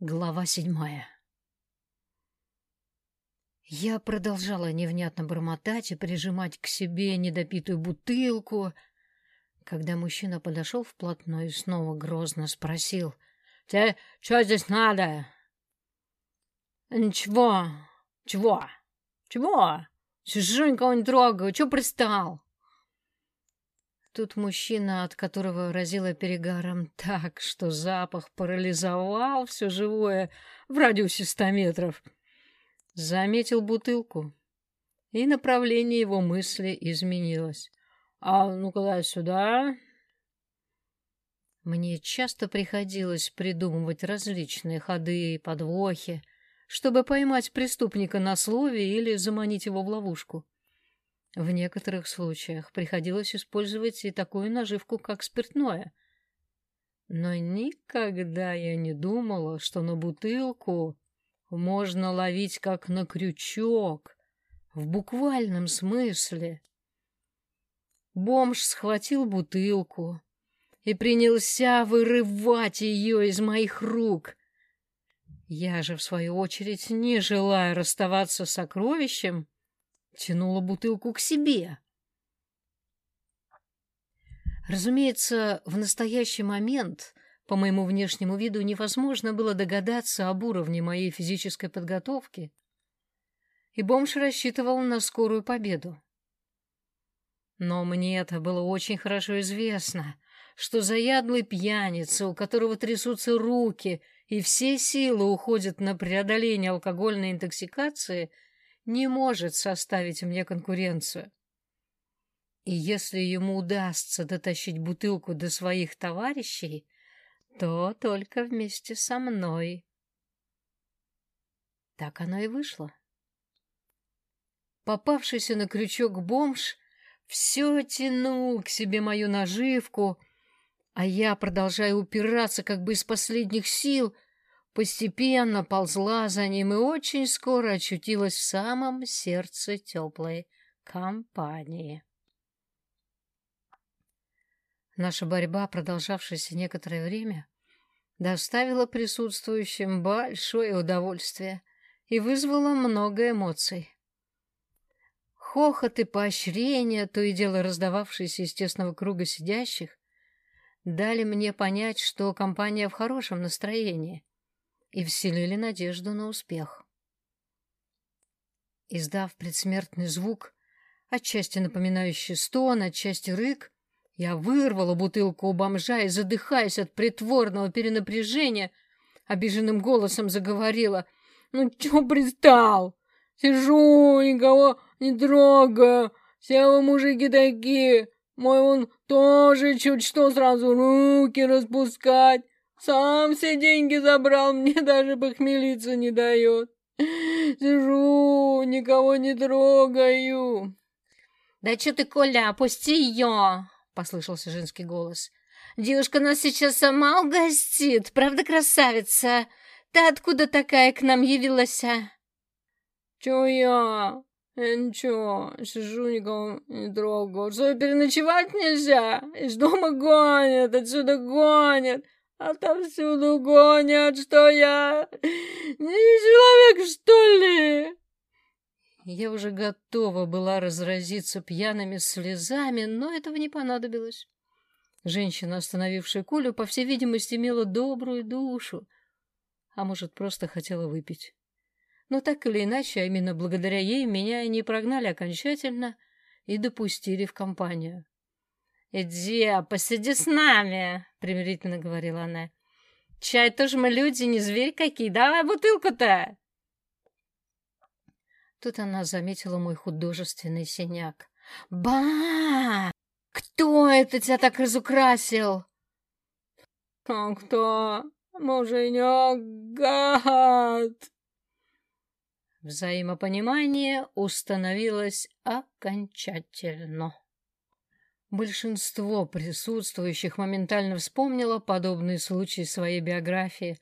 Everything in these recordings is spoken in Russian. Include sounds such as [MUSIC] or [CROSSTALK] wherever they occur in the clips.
Глава седьмая Я продолжала невнятно бормотать и прижимать к себе недопитую бутылку, когда мужчина подошел вплотную и снова грозно спросил. — Тебе что здесь надо? — Ничего. Чего? Чего? Чужой никого не трогаю. Чего пристал? Тут мужчина, от которого разило перегаром так, что запах парализовал все живое в радиусе ста метров, заметил бутылку, и направление его мысли изменилось. «А ну-ка сюда!» Мне часто приходилось придумывать различные ходы и подвохи, чтобы поймать преступника на слове или заманить его в ловушку. В некоторых случаях приходилось использовать и такую наживку, как спиртное. Но никогда я не думала, что на бутылку можно ловить как на крючок, в буквальном смысле. Бомж схватил бутылку и принялся вырывать ее из моих рук. Я же, в свою очередь, не желая расставаться с сокровищем, тянула бутылку к себе. Разумеется, в настоящий момент по моему внешнему виду невозможно было догадаться об уровне моей физической подготовки, и бомж рассчитывал на скорую победу. Но мне это было очень хорошо известно, что заядлый пьяница, у которого трясутся руки и все силы уходят на преодоление алкогольной интоксикации — не может составить мне конкуренцию. И если ему удастся дотащить бутылку до своих товарищей, то только вместе со мной. Так оно и вышло. Попавшийся на крючок бомж все тянул к себе мою наживку, а я, продолжая упираться как бы из последних сил, — постепенно ползла за ним и очень скоро очутилась в самом сердце теплой компании. Наша борьба, продолжавшаяся некоторое время, доставила присутствующим большое удовольствие и вызвала много эмоций. Хохот и поощрение, то и дело раздававшиеся из тесного круга сидящих, дали мне понять, что компания в хорошем настроении — и вселили надежду на успех. Издав предсмертный звук, отчасти напоминающий стон, отчасти рык, я вырвала бутылку у бомжа и, задыхаясь от притворного перенапряжения, обиженным голосом заговорила. «Ну, чё пристал? Сижу, никого не трогаю, все вы мужики такие, мой он тоже чуть что сразу руки распускать. Сам все деньги забрал, [LAUGHS] мне даже похмелиться не дает. Сижу, никого не трогаю. Да что ты, Коля, опусти ее, послышался женский голос. Девушка нас сейчас сама угостит, правда, красавица? Ты откуда такая к нам явилась? А? Чё я? Я ничего, сижу, никого не трогаю. Что, переночевать нельзя? Из дома гонят, отсюда гонят. Отовсюду гонят, что я не человек, что ли? Я уже готова была разразиться пьяными слезами, но этого не понадобилось. Женщина, остановившая Колю, по всей видимости, имела добрую душу, а может, просто хотела выпить. Но так или иначе, а именно благодаря ей, меня не прогнали окончательно и допустили в компанию. «Иди, посиди с нами», — примирительно говорила она. «Чай тоже мы люди, не зверь какие. Давай бутылку-то!» Тут она заметила мой художественный синяк. «Ба! Кто это тебя так разукрасил?» «А кто? Муженек гад!» Взаимопонимание установилось окончательно. Большинство присутствующих моментально вспомнило подобные случаи своей биографии,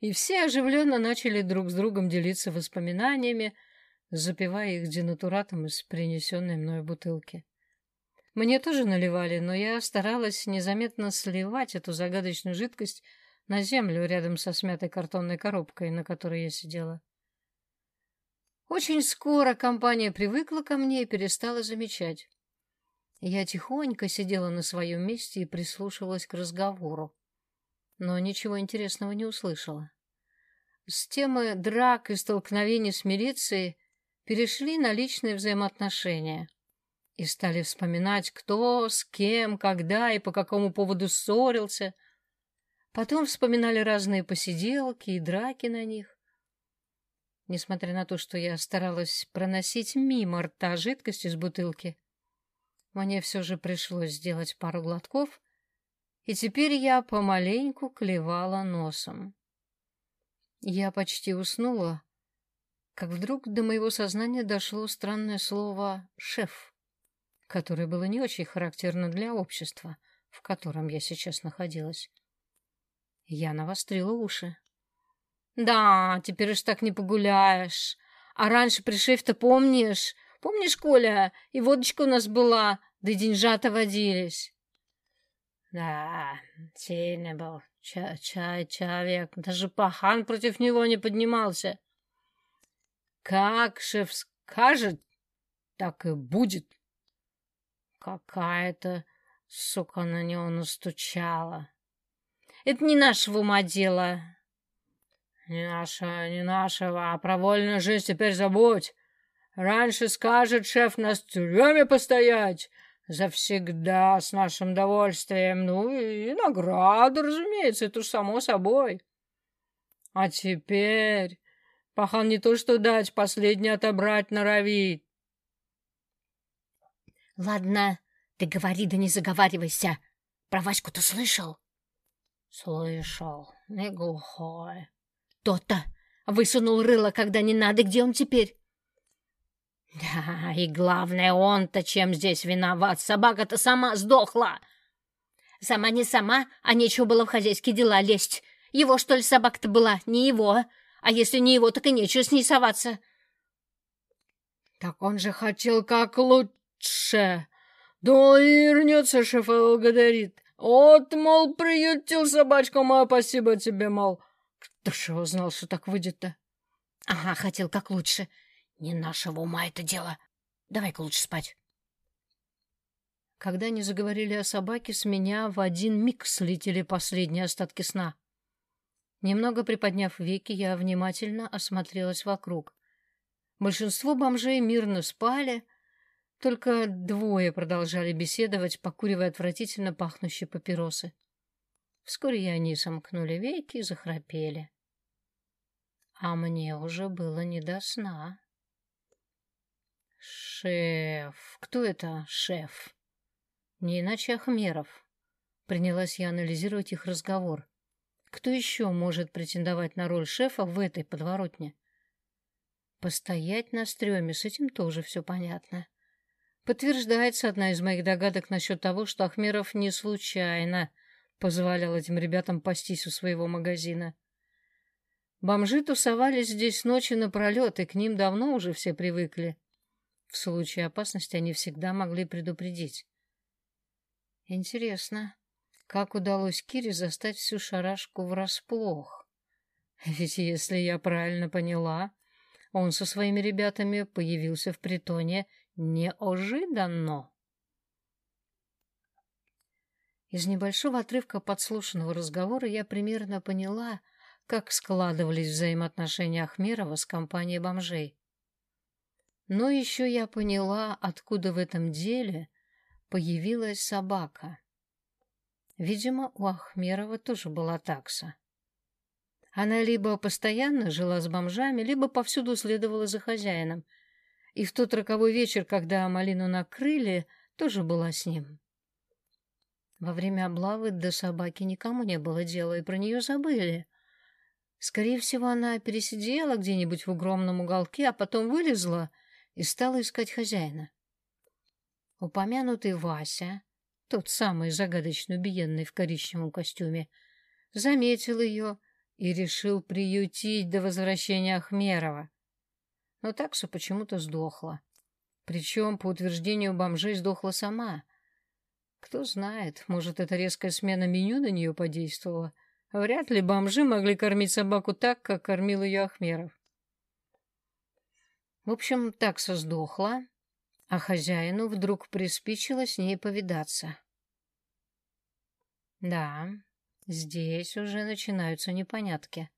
и все оживленно начали друг с другом делиться воспоминаниями, запивая их денатуратом из принесенной мной бутылки. Мне тоже наливали, но я старалась незаметно сливать эту загадочную жидкость на землю рядом со смятой картонной коробкой, на которой я сидела. Очень скоро компания привыкла ко мне и перестала замечать. Я тихонько сидела на своем месте и прислушивалась к разговору, но ничего интересного не услышала. С темы драк и столкновений с милицией перешли на личные взаимоотношения и стали вспоминать, кто, с кем, когда и по какому поводу ссорился. Потом вспоминали разные посиделки и драки на них. Несмотря на то, что я старалась проносить мимо рта жидкость из бутылки, мне все же пришлось сделать пару глотков, и теперь я помаленьку клевала носом. Я почти уснула, как вдруг до моего сознания дошло странное слово «шеф», которое было не очень характерно для общества, в котором я сейчас находилась. Я навострила уши. «Да, теперь уж так не погуляешь. А раньше при шефе-то помнишь? Помнишь, Коля? И водочка у нас была, да и деньжата водились». «Да, сильный был чай, человек. Даже пахан против него не поднимался». «Как шеф скажет, так и будет». Какая-то сука на него настучала. Это не нашего ума дело. Не наша, не нашего, а про вольную жизнь теперь забудь. Раньше скажет шеф нас в тюрьме постоять, завсегда с нашим довольствием. Ну и награду, разумеется, это само собой. А теперь пахан не то что дать, последний отобрать норовит. Ладно, ты говори, да не заговаривайся. Про Ваську ты слышал? Слышал, не глухой. То-то. Высунул рыло, когда не надо. Где он теперь? Да, и главное, он-то чем здесь виноват? Собака-то сама сдохла. Сама не сама, а нечего было в хозяйские дела лезть. Его, что ли, собака-то была? Не его. А если не его, так и нечего с ней соваться. Так он же хотел как лучше. Да и вернется шефа благодарит. Вот, мол, приютил собачку мою, спасибо тебе, мол. Кто ж его знал, что так выйдет-то? Ага, хотел как лучше. Не нашего ума это дело. Давай-ка лучше спать. Когда они заговорили о собаке, с меня в один миг слетели последние остатки сна. Немного приподняв веки, я внимательно осмотрелась вокруг. Большинство бомжей мирно спали, только двое продолжали беседовать, покуривая отвратительно пахнущие папиросы. Вскоре и они сомкнули веки и захрапели. А мне уже было не до сна. «Шеф! Кто это шеф?» «Не иначе Ахмеров». Принялась я анализировать их разговор. Кто еще может претендовать на роль шефа в этой подворотне? Постоять на стреме, с этим тоже все понятно. Подтверждается одна из моих догадок насчет того, что Ахмеров не случайно позволял этим ребятам пастись у своего магазина. Бомжи тусовались здесь ночи напролет, и к ним давно уже все привыкли. В случае опасности они всегда могли предупредить. Интересно, как удалось Кире застать всю шарашку врасплох? Ведь, если я правильно поняла, он со своими ребятами появился в притоне Неожиданно. Из небольшого отрывка подслушанного разговора я примерно поняла, как складывались взаимоотношения Ахмерова с компанией бомжей. Но еще я поняла, откуда в этом деле появилась собака. Видимо, у Ахмерова тоже была такса. Она либо постоянно жила с бомжами, либо повсюду следовала за хозяином — и в тот роковой вечер, когда малину накрыли, тоже была с ним. Во время облавы до собаки никому не было дела, и про нее забыли. Скорее всего, она пересидела где-нибудь в огромном уголке, а потом вылезла и стала искать хозяина. Упомянутый Вася, тот самый загадочно убиенный в коричневом костюме, заметил ее и решил приютить до возвращения Ахмерова но такса почему-то сдохла. Причем, по утверждению бомжей, сдохла сама. Кто знает, может, эта резкая смена меню на нее подействовала. Вряд ли бомжи могли кормить собаку так, как кормил ее Ахмеров. В общем, такса сдохла, а хозяину вдруг приспичило с ней повидаться. Да, здесь уже начинаются непонятки.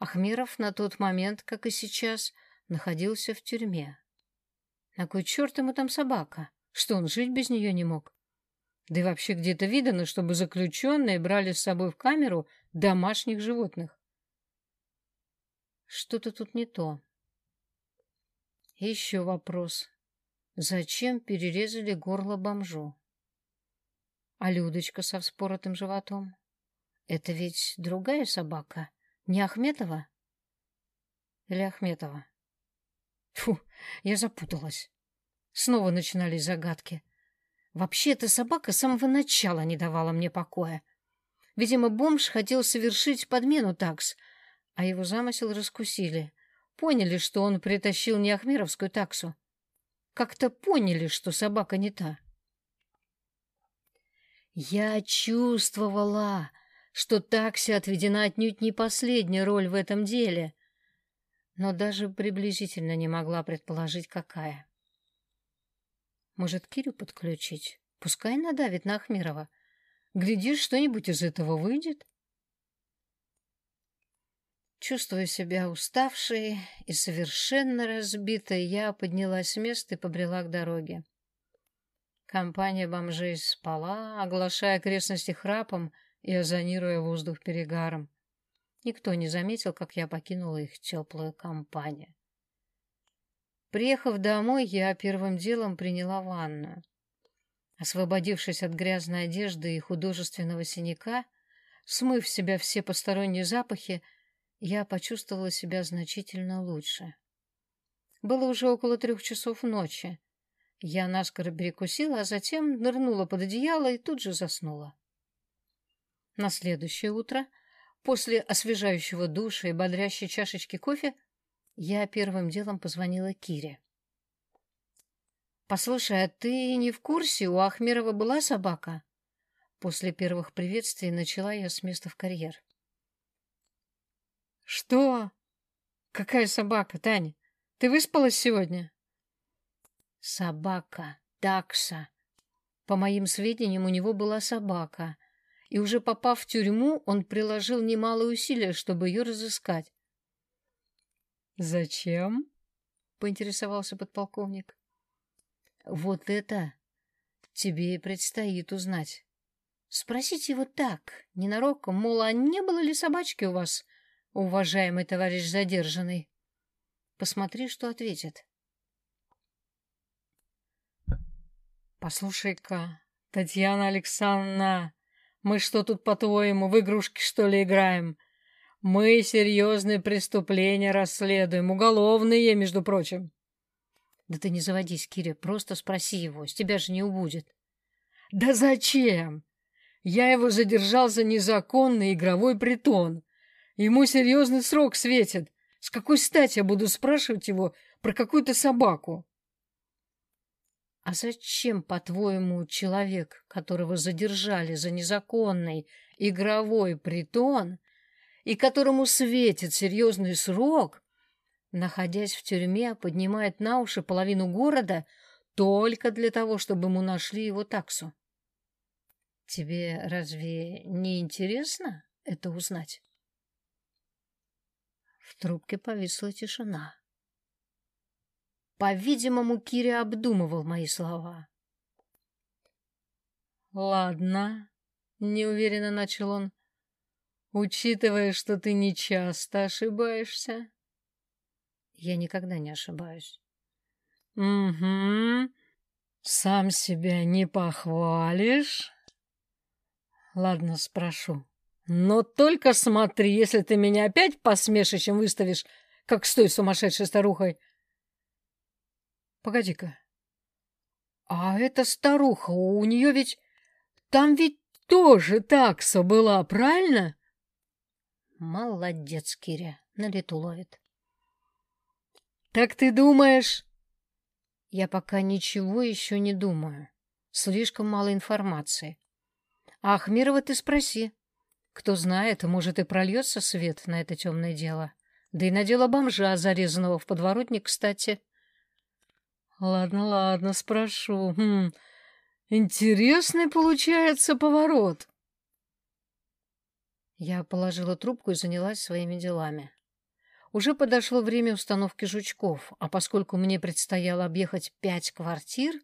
Ахмиров на тот момент, как и сейчас, находился в тюрьме. На кой черт ему там собака? Что, он жить без нее не мог? Да и вообще где-то видано, чтобы заключенные брали с собой в камеру домашних животных. Что-то тут не то. Еще вопрос. Зачем перерезали горло бомжу? А Людочка со вспоротым животом? Это ведь другая собака, не Ахметова? Или Ахметова? Фу, я запуталась. Снова начинались загадки. Вообще, эта собака с самого начала не давала мне покоя. Видимо, бомж хотел совершить подмену такс, а его замысел раскусили. Поняли, что он притащил не ахмеровскую таксу. Как-то поняли, что собака не та. Я чувствовала, что такси отведена отнюдь не последняя роль в этом деле, но даже приблизительно не могла предположить, какая. Может, Кирю подключить? Пускай надавит на Ахмирова. Глядишь, что-нибудь из этого выйдет. Чувствуя себя уставшей и совершенно разбитой, я поднялась с места и побрела к дороге. Компания бомжей спала, оглашая окрестности храпом и озонируя воздух перегаром. Никто не заметил, как я покинула их теплую компанию. Приехав домой, я первым делом приняла ванну. Освободившись от грязной одежды и художественного синяка, смыв в себя все посторонние запахи, я почувствовала себя значительно лучше. Было уже около трех часов ночи. Я наскоро перекусила, а затем нырнула под одеяло и тут же заснула. На следующее утро, после освежающего душа и бодрящей чашечки кофе, я первым делом позвонила Кире. «Послушай, а ты не в курсе, у Ахмерова была собака?» После первых приветствий начала я с места в карьер. «Что? Какая собака, Таня? Ты выспалась сегодня?» «Собака, такса. По моим сведениям, у него была собака, и уже попав в тюрьму, он приложил немалые усилия, чтобы ее разыскать. «Зачем?» — поинтересовался подполковник. «Вот это тебе и предстоит узнать. Спросите его так, ненароком, мол, а не было ли собачки у вас, уважаемый товарищ задержанный? Посмотри, что ответит». «Послушай-ка, Татьяна Александровна, мы что тут, по-твоему, в игрушки, что ли, играем?» Мы серьезные преступления расследуем, уголовные, между прочим. Да ты не заводись, Киря, просто спроси его, с тебя же не убудет. Да зачем? Я его задержал за незаконный игровой притон. Ему серьезный срок светит. С какой стати я буду спрашивать его про какую-то собаку? А зачем, по-твоему, человек, которого задержали за незаконный игровой притон, и которому светит серьезный срок, находясь в тюрьме, поднимает на уши половину города только для того, чтобы ему нашли его таксу. Тебе разве не интересно это узнать? В трубке повисла тишина. По-видимому, Киря обдумывал мои слова. «Ладно», — неуверенно начал он, Учитывая, что ты не часто ошибаешься. Я никогда не ошибаюсь. Угу. Сам себя не похвалишь? Ладно, спрошу. Но только смотри, если ты меня опять посмешищем выставишь, как с той сумасшедшей старухой. Погоди-ка. А эта старуха, у нее ведь... Там ведь тоже такса была, правильно? Молодец, Киря, на лету ловит. Так ты думаешь? Я пока ничего еще не думаю. Слишком мало информации. А Ахмирова ты спроси. Кто знает, может и прольется свет на это темное дело. Да и на дело бомжа, зарезанного в подворотник, кстати. Ладно, ладно, спрошу. Хм, интересный получается поворот. Я положила трубку и занялась своими делами. Уже подошло время установки жучков, а поскольку мне предстояло объехать пять квартир,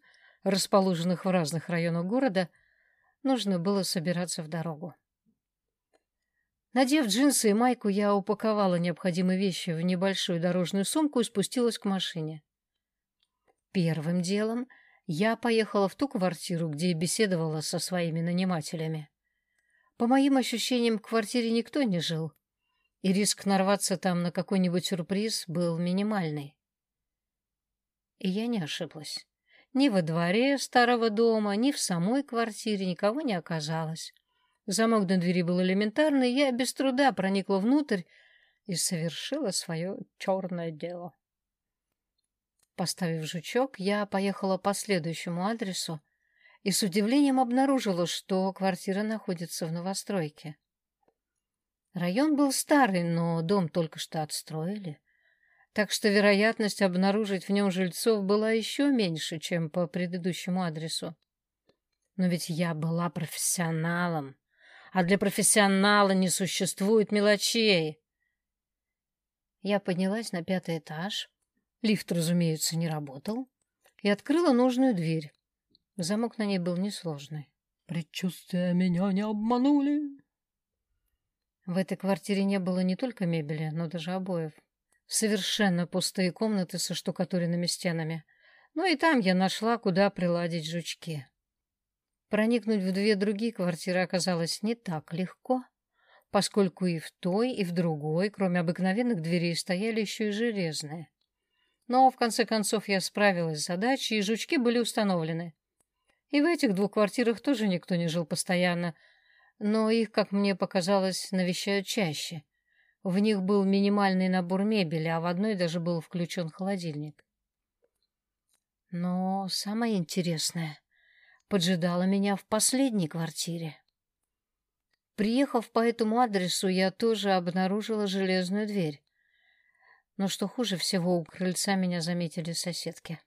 расположенных в разных районах города, нужно было собираться в дорогу. Надев джинсы и майку, я упаковала необходимые вещи в небольшую дорожную сумку и спустилась к машине. Первым делом я поехала в ту квартиру, где беседовала со своими нанимателями. По моим ощущениям, в квартире никто не жил, и риск нарваться там на какой-нибудь сюрприз был минимальный. И я не ошиблась. Ни во дворе старого дома, ни в самой квартире никого не оказалось. Замок на двери был элементарный, я без труда проникла внутрь и совершила свое черное дело. Поставив жучок, я поехала по следующему адресу и с удивлением обнаружила, что квартира находится в новостройке. Район был старый, но дом только что отстроили, так что вероятность обнаружить в нем жильцов была еще меньше, чем по предыдущему адресу. Но ведь я была профессионалом, а для профессионала не существует мелочей. Я поднялась на пятый этаж, лифт, разумеется, не работал, и открыла нужную дверь. Замок на ней был несложный. Предчувствия меня не обманули. В этой квартире не было не только мебели, но даже обоев. Совершенно пустые комнаты со штукатуренными стенами. Ну и там я нашла, куда приладить жучки. Проникнуть в две другие квартиры оказалось не так легко, поскольку и в той, и в другой, кроме обыкновенных дверей, стояли еще и железные. Но, в конце концов, я справилась с задачей, и жучки были установлены. И в этих двух квартирах тоже никто не жил постоянно, но их, как мне показалось, навещают чаще. В них был минимальный набор мебели, а в одной даже был включен холодильник. Но самое интересное поджидало меня в последней квартире. Приехав по этому адресу, я тоже обнаружила железную дверь. Но что хуже всего, у крыльца меня заметили соседки.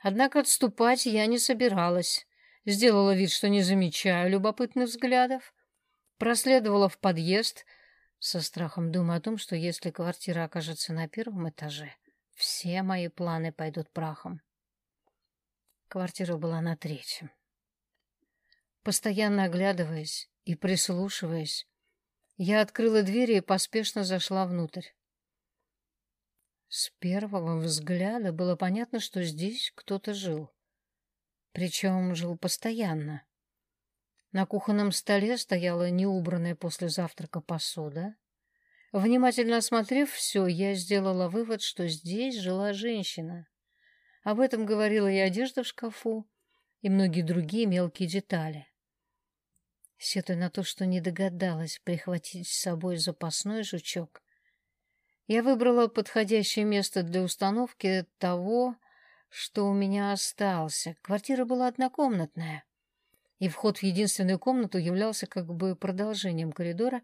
Однако отступать я не собиралась. Сделала вид, что не замечаю любопытных взглядов. Проследовала в подъезд, со страхом думая о том, что если квартира окажется на первом этаже, все мои планы пойдут прахом. Квартира была на третьем. Постоянно оглядываясь и прислушиваясь, я открыла дверь и поспешно зашла внутрь. С первого взгляда было понятно, что здесь кто-то жил. Причем жил постоянно. На кухонном столе стояла неубранная после завтрака посуда. Внимательно осмотрев все, я сделала вывод, что здесь жила женщина. Об этом говорила и одежда в шкафу, и многие другие мелкие детали. Сетуя на то, что не догадалась прихватить с собой запасной жучок, я выбрала подходящее место для установки того, что у меня остался. Квартира была однокомнатная, и вход в единственную комнату являлся как бы продолжением коридора,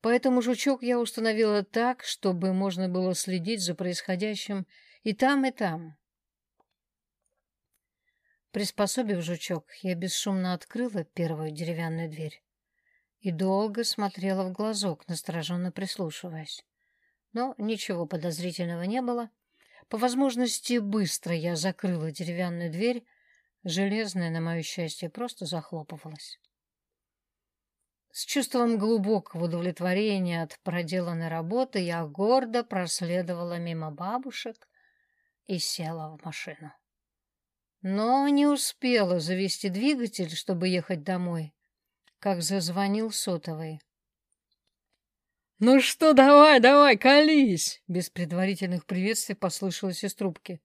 поэтому жучок я установила так, чтобы можно было следить за происходящим и там, и там. Приспособив жучок, я бесшумно открыла первую деревянную дверь и долго смотрела в глазок, настороженно прислушиваясь. Но ничего подозрительного не было. По возможности быстро я закрыла деревянную дверь, железная, на мое счастье, просто захлопывалась. С чувством глубокого удовлетворения от проделанной работы я гордо проследовала мимо бабушек и села в машину. Но не успела завести двигатель, чтобы ехать домой, как зазвонил сотовый. «Ну что, давай, давай, колись!» Без предварительных приветствий послышалось из трубки.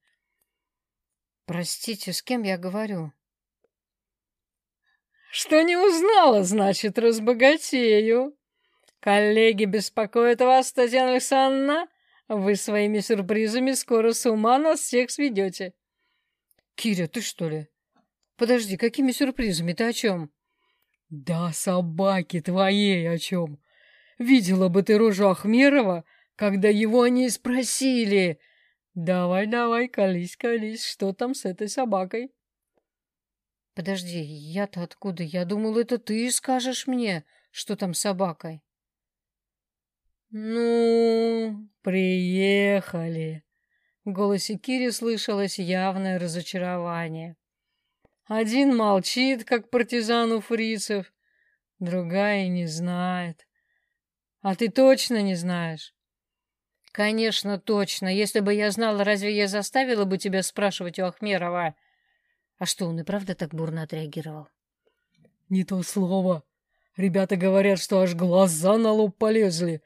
«Простите, с кем я говорю?» «Что не узнала, значит, разбогатею. Коллеги беспокоят вас, Татьяна Александровна. Вы своими сюрпризами скоро с ума нас всех сведете». «Киря, ты что ли?» «Подожди, какими сюрпризами? Ты о чем?» Да собаки твоей о чем? Видела бы ты рожу Ахмерова, когда его они спросили. Давай, давай, колись, колись, что там с этой собакой? Подожди, я-то откуда? Я думал, это ты скажешь мне, что там с собакой. Ну, приехали. В голосе Кири слышалось явное разочарование. Один молчит, как партизан у фрицев, другая не знает. А ты точно не знаешь? Конечно, точно. Если бы я знала, разве я заставила бы тебя спрашивать у Ахмерова? А что, он и правда так бурно отреагировал? Не то слово. Ребята говорят, что аж глаза на лоб полезли.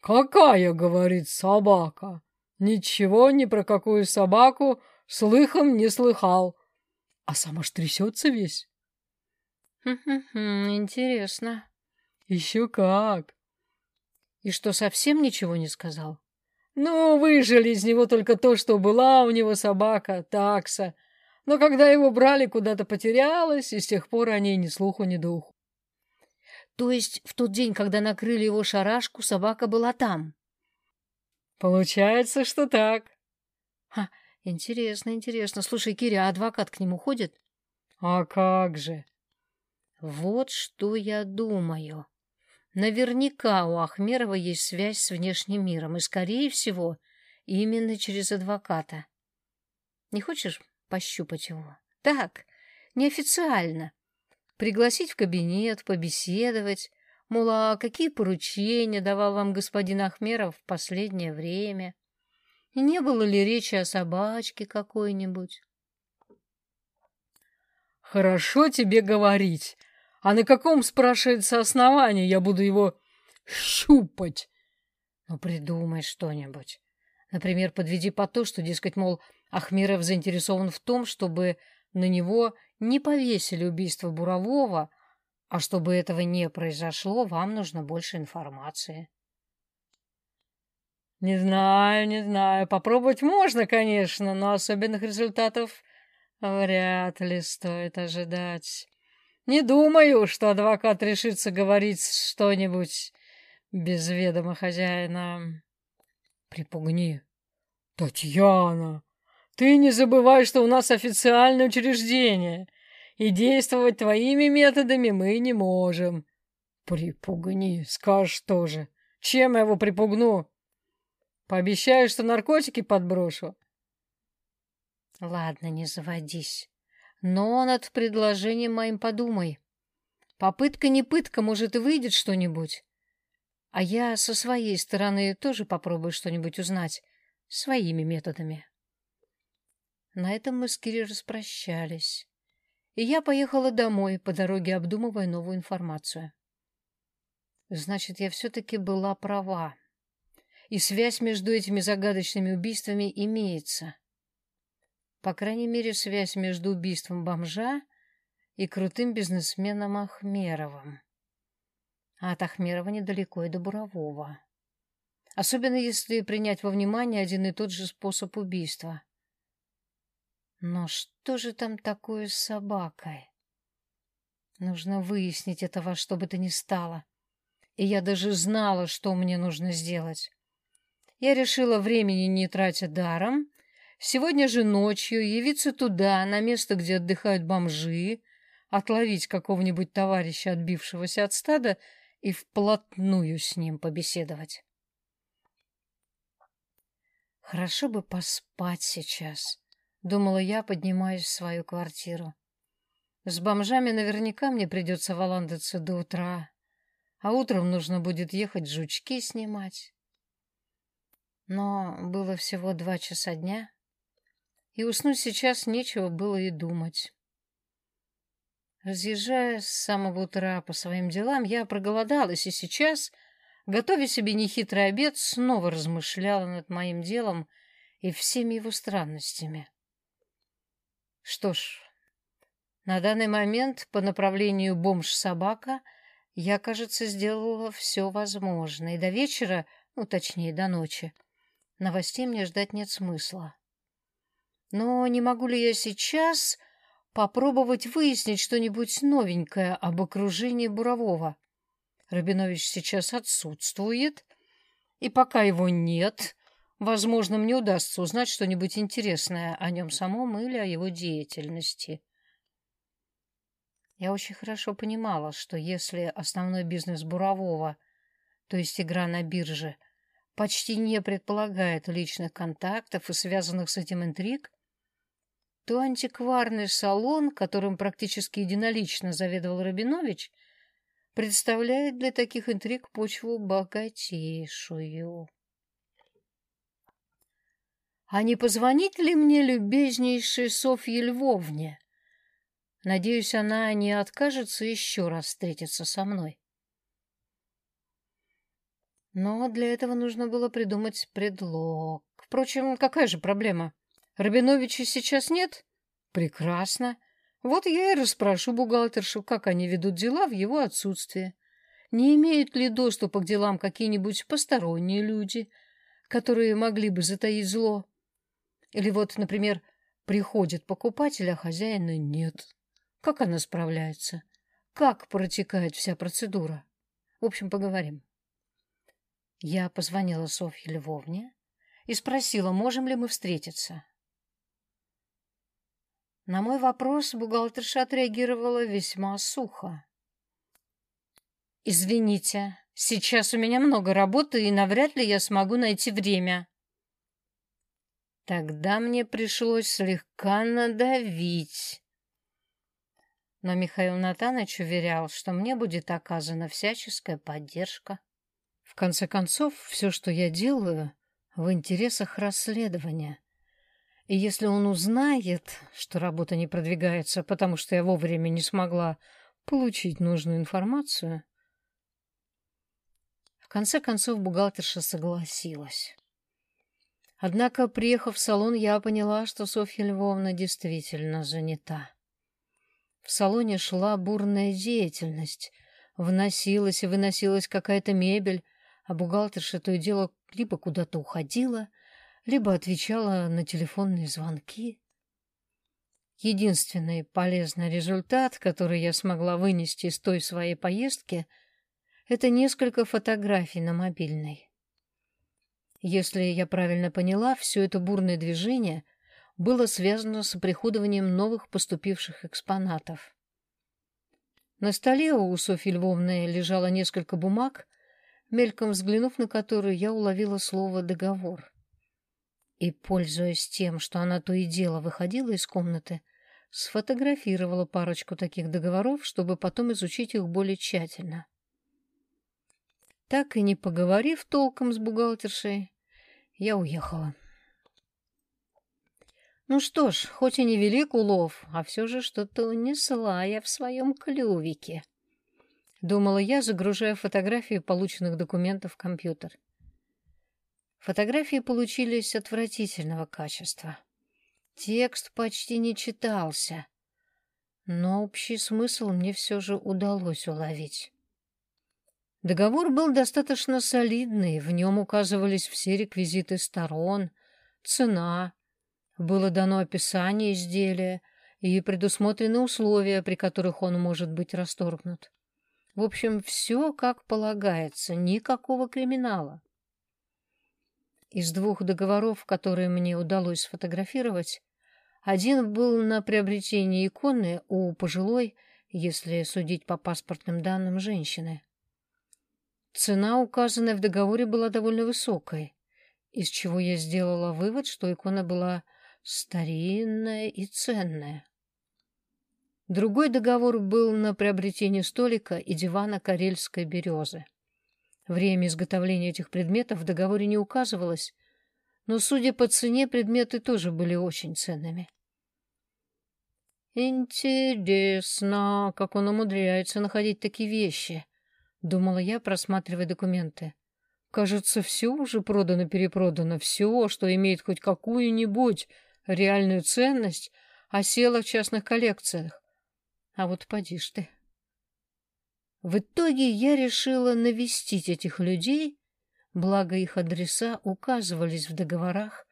Какая, говорит, собака? Ничего ни про какую собаку слыхом не слыхал а сам аж трясется весь. Интересно. Еще как. И что, совсем ничего не сказал? Ну, выжили из него только то, что была у него собака, такса. Но когда его брали, куда-то потерялась, и с тех пор о ней ни слуху, ни духу. То есть в тот день, когда накрыли его шарашку, собака была там? Получается, что так. Ха, Интересно, интересно. Слушай, Киря, а адвокат к нему ходит? А как же? Вот что я думаю. Наверняка у Ахмерова есть связь с внешним миром, и, скорее всего, именно через адвоката. Не хочешь пощупать его? Так, неофициально. Пригласить в кабинет, побеседовать. Мол, а какие поручения давал вам господин Ахмеров в последнее время? И не было ли речи о собачке какой-нибудь? Хорошо тебе говорить. А на каком, спрашивается, основании я буду его щупать? Ну, придумай что-нибудь. Например, подведи по то, что, дескать, мол, Ахмиров заинтересован в том, чтобы на него не повесили убийство Бурового, а чтобы этого не произошло, вам нужно больше информации. Не знаю, не знаю. Попробовать можно, конечно, но особенных результатов вряд ли стоит ожидать. Не думаю, что адвокат решится говорить что-нибудь без ведома хозяина. Припугни. Татьяна, ты не забывай, что у нас официальное учреждение, и действовать твоими методами мы не можем. Припугни, скажешь тоже. Чем я его припугну? Пообещаю, что наркотики подброшу. Ладно, не заводись. Но над предложением моим подумай. Попытка не пытка, может, и выйдет что-нибудь. А я со своей стороны тоже попробую что-нибудь узнать. Своими методами. На этом мы с Кири распрощались. И я поехала домой, по дороге обдумывая новую информацию. Значит, я все-таки была права и связь между этими загадочными убийствами имеется. По крайней мере, связь между убийством бомжа и крутым бизнесменом Ахмеровым. А от Ахмерова недалеко и до Бурового. Особенно если принять во внимание один и тот же способ убийства. Но что же там такое с собакой? Нужно выяснить это во что бы то ни стало. И я даже знала, что мне нужно сделать. Я решила времени не тратя даром. Сегодня же ночью явиться туда, на место, где отдыхают бомжи, отловить какого-нибудь товарища, отбившегося от стада, и вплотную с ним побеседовать. Хорошо бы поспать сейчас, думала я, поднимаясь в свою квартиру. С бомжами наверняка мне придется валандаться до утра, а утром нужно будет ехать жучки снимать. Но было всего два часа дня, и уснуть сейчас нечего было и думать. Разъезжая с самого утра по своим делам, я проголодалась, и сейчас, готовя себе нехитрый обед, снова размышляла над моим делом и всеми его странностями. Что ж, на данный момент по направлению бомж-собака я, кажется, сделала все возможное, и до вечера, ну, точнее, до ночи, Новостей мне ждать нет смысла. Но не могу ли я сейчас попробовать выяснить что-нибудь новенькое об окружении Бурового. Рабинович сейчас отсутствует, и пока его нет, возможно, мне удастся узнать что-нибудь интересное о нем самом или о его деятельности. Я очень хорошо понимала, что если основной бизнес Бурового, то есть игра на бирже, почти не предполагает личных контактов и связанных с этим интриг, то антикварный салон, которым практически единолично заведовал Рабинович, представляет для таких интриг почву богатейшую. А не позвонить ли мне любезнейшей Софье Львовне? Надеюсь, она не откажется еще раз встретиться со мной. Но для этого нужно было придумать предлог. Впрочем, какая же проблема? Рабиновича сейчас нет? Прекрасно. Вот я и расспрошу бухгалтершу, как они ведут дела в его отсутствие. Не имеют ли доступа к делам какие-нибудь посторонние люди, которые могли бы затаить зло? Или вот, например, приходит покупатель, а хозяина нет. Как она справляется? Как протекает вся процедура? В общем, поговорим. Я позвонила Софье Львовне и спросила, можем ли мы встретиться. На мой вопрос бухгалтерша отреагировала весьма сухо. «Извините, сейчас у меня много работы, и навряд ли я смогу найти время». Тогда мне пришлось слегка надавить. Но Михаил Натанович уверял, что мне будет оказана всяческая поддержка. В конце концов, все, что я делаю, в интересах расследования. И если он узнает, что работа не продвигается, потому что я вовремя не смогла получить нужную информацию... В конце концов бухгалтерша согласилась. Однако, приехав в салон, я поняла, что Софья Львовна действительно занята. В салоне шла бурная деятельность. Вносилась и выносилась какая-то мебель, а бухгалтерша то и дело либо куда-то уходила, либо отвечала на телефонные звонки. Единственный полезный результат, который я смогла вынести из той своей поездки, это несколько фотографий на мобильной. Если я правильно поняла, все это бурное движение было связано с оприходованием новых поступивших экспонатов. На столе у Софьи Львовны лежало несколько бумаг, мельком взглянув на которые, я уловила слово «договор» и, пользуясь тем, что она то и дело выходила из комнаты, сфотографировала парочку таких договоров, чтобы потом изучить их более тщательно. Так и не поговорив толком с бухгалтершей, я уехала. Ну что ж, хоть и не велик улов, а все же что-то унесла я в своем клювике. Думала я, загружая фотографии полученных документов в компьютер. Фотографии получились отвратительного качества. Текст почти не читался, но общий смысл мне все же удалось уловить. Договор был достаточно солидный, в нем указывались все реквизиты сторон, цена, было дано описание изделия и предусмотрены условия, при которых он может быть расторгнут. В общем, все как полагается, никакого криминала. Из двух договоров, которые мне удалось сфотографировать, один был на приобретение иконы у пожилой, если судить по паспортным данным, женщины. Цена, указанная в договоре, была довольно высокой, из чего я сделала вывод, что икона была старинная и ценная. Другой договор был на приобретение столика и дивана карельской березы. Время изготовления этих предметов в договоре не указывалось, но, судя по цене, предметы тоже были очень ценными. «Интересно, как он умудряется находить такие вещи», — думала я, просматривая документы. «Кажется, все уже продано-перепродано, все, что имеет хоть какую-нибудь реальную ценность, осело в частных коллекциях. А вот поди ж ты». В итоге я решила навестить этих людей, благо их адреса указывались в договорах,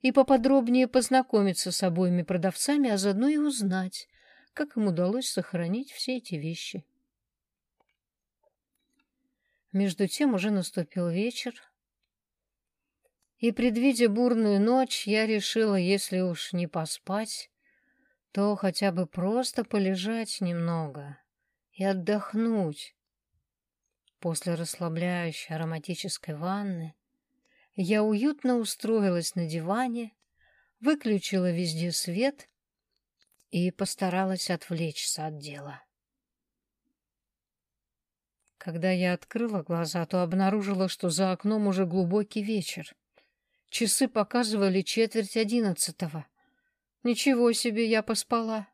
и поподробнее познакомиться с обоими продавцами, а заодно и узнать, как им удалось сохранить все эти вещи. Между тем уже наступил вечер, и, предвидя бурную ночь, я решила, если уж не поспать, то хотя бы просто полежать немного и отдохнуть. После расслабляющей ароматической ванны я уютно устроилась на диване, выключила везде свет и постаралась отвлечься от дела. Когда я открыла глаза, то обнаружила, что за окном уже глубокий вечер. Часы показывали четверть одиннадцатого. Ничего себе, я поспала.